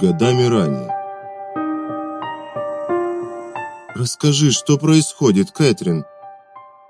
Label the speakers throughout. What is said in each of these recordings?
Speaker 1: годами ранее. «Расскажи, что происходит, Кэтрин?»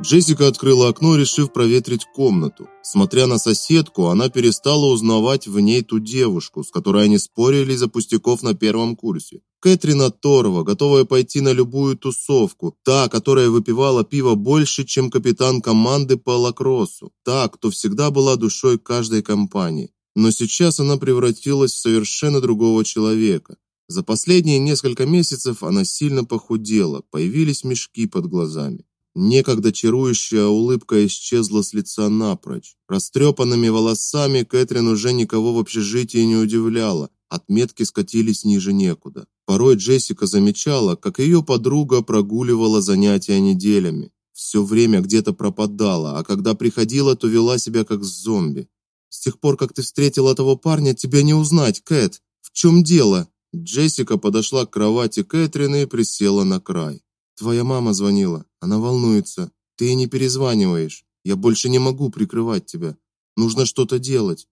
Speaker 1: Джессика открыла окно, решив проветрить комнату. Смотря на соседку, она перестала узнавать в ней ту девушку, с которой они спорили из-за пустяков на первом курсе. Кэтрин Торва, готовая пойти на любую тусовку, та, которая выпивала пиво больше, чем капитан команды по лакроссу, та, кто всегда была душой каждой компании. Но сейчас она превратилась в совершенно другого человека. За последние несколько месяцев она сильно похудела, появились мешки под глазами. Некогда чарующая улыбка исчезла с лица напрочь. Растрепанными волосами Кэтрин уже никого в общежитии не удивляла. Отметки скатились ниже некуда. Порой Джессика замечала, как ее подруга прогуливала занятия неделями. Все время где-то пропадала, а когда приходила, то вела себя как зомби. С тех пор, как ты встретила того парня, тебя не узнать, Кэт. В чем дело? Джессика подошла к кровати Кэтрин и присела на край. Твоя мама звонила. Она волнуется. Ты не перезваниваешь. Я больше не могу прикрывать тебя. Нужно что-то делать.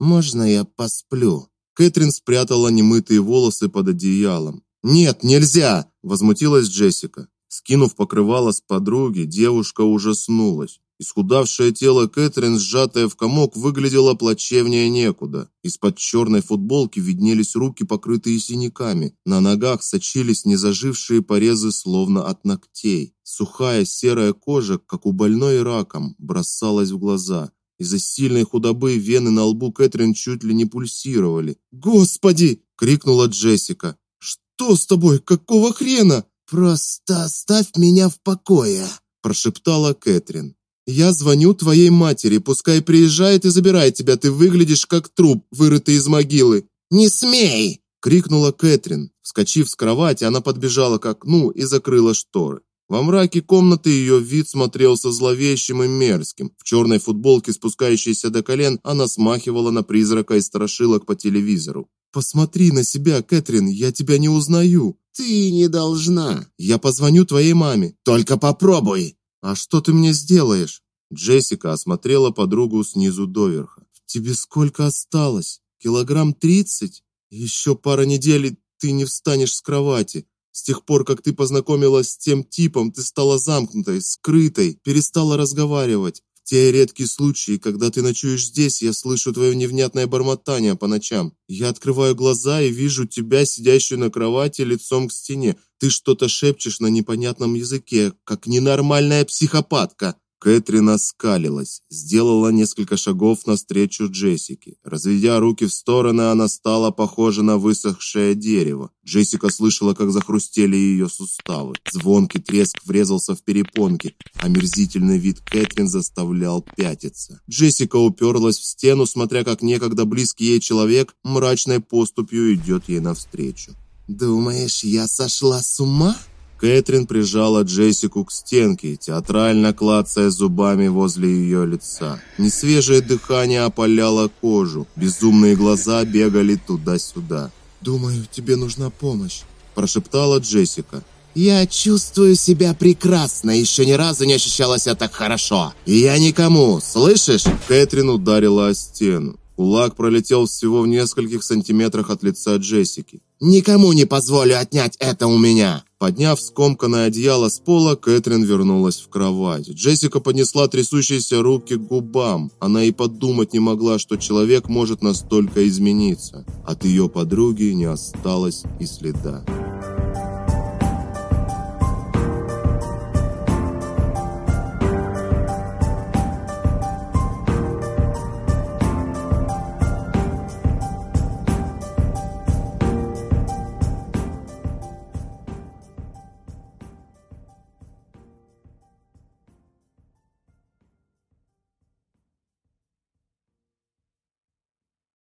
Speaker 1: Можно я посплю? Кэтрин спрятала немытые волосы под одеялом. Нет, нельзя, возмутилась Джессика. Скинув покрывало с подруги, девушка ужаснулась. Исхудавшее тело Кэтрин, сжатое в комок, выглядело плачевнее некуда. Из-под черной футболки виднелись руки, покрытые синяками. На ногах сочились незажившие порезы, словно от ногтей. Сухая серая кожа, как у больной раком, бросалась в глаза. Из-за сильной худобы вены на лбу Кэтрин чуть ли не пульсировали. "Господи!" крикнула Джессика. "Что с тобой? Какого хрена?"
Speaker 2: "Просто оставь меня в покое",
Speaker 1: прошептала Кэтрин. Я звоню твоей матери, пускай приезжает и забирает тебя. Ты выглядишь как труп, вырытый из могилы.
Speaker 2: Не смей,
Speaker 1: крикнула Кэтрин. Вскочив с кровати, она подбежала к окну и закрыла шторы. Во мраке комнаты ее вид смотрелся зловещим и мерзким. В черной футболке, спускающейся до колен, она смахивала на призрака из страшилок по телевизору. Посмотри на себя, Кэтрин, я тебя не узнаю.
Speaker 2: Ты не должна.
Speaker 1: Я позвоню твоей маме.
Speaker 2: Только попробуй.
Speaker 1: А что ты мне сделаешь? Джессика осмотрела подругу снизу доверха. Тебе сколько осталось? Килограмм тридцать? Еще пара недель, ты не встанешь с кровати. С тех пор, как ты познакомилась с тем типом, ты стала замкнутой, скрытой, перестала разговаривать. В те редкие случаи, когда ты ночуешь здесь, я слышу твое невнятное бормотание по ночам. Я открываю глаза и вижу тебя, сидящую на кровати, лицом к стене. Ты что-то шепчешь на непонятном языке, как ненормальная психопатка. Кэтрин оскалилась, сделала несколько шагов навстречу Джессике. Разведя руки в стороны, она стала похожа на высохшее дерево. Джессика слышала, как захрустели ее суставы. Звонкий треск врезался в перепонки, а мерзительный вид Кэтрин заставлял пятиться. Джессика уперлась в стену, смотря как некогда близкий ей человек мрачной поступью идет ей навстречу.
Speaker 2: «Думаешь, я сошла с ума?»
Speaker 1: Кэтрин прижала Джессику к стенке, театрально клацая зубами возле ее лица. Несвежее дыхание опаляло кожу, безумные глаза бегали туда-сюда. "Думаю, тебе нужна помощь", прошептала Джессика.
Speaker 2: Я чувствую себя прекрасно, еще ни разу не ощущала себя так хорошо. И я никому, слышишь?
Speaker 1: Кэтрин ударила о стену. Кулак пролетел всего в нескольких сантиметрах от лица Джессики.
Speaker 2: Никому не позволю отнять это у меня.
Speaker 1: Подняв скомканное одеяло с пола, Кэтрин вернулась в кровать. Джессика поднесла трясущиеся руки к губам. Она и подумать не могла, что человек может настолько измениться. От ее подруги не осталось и следа.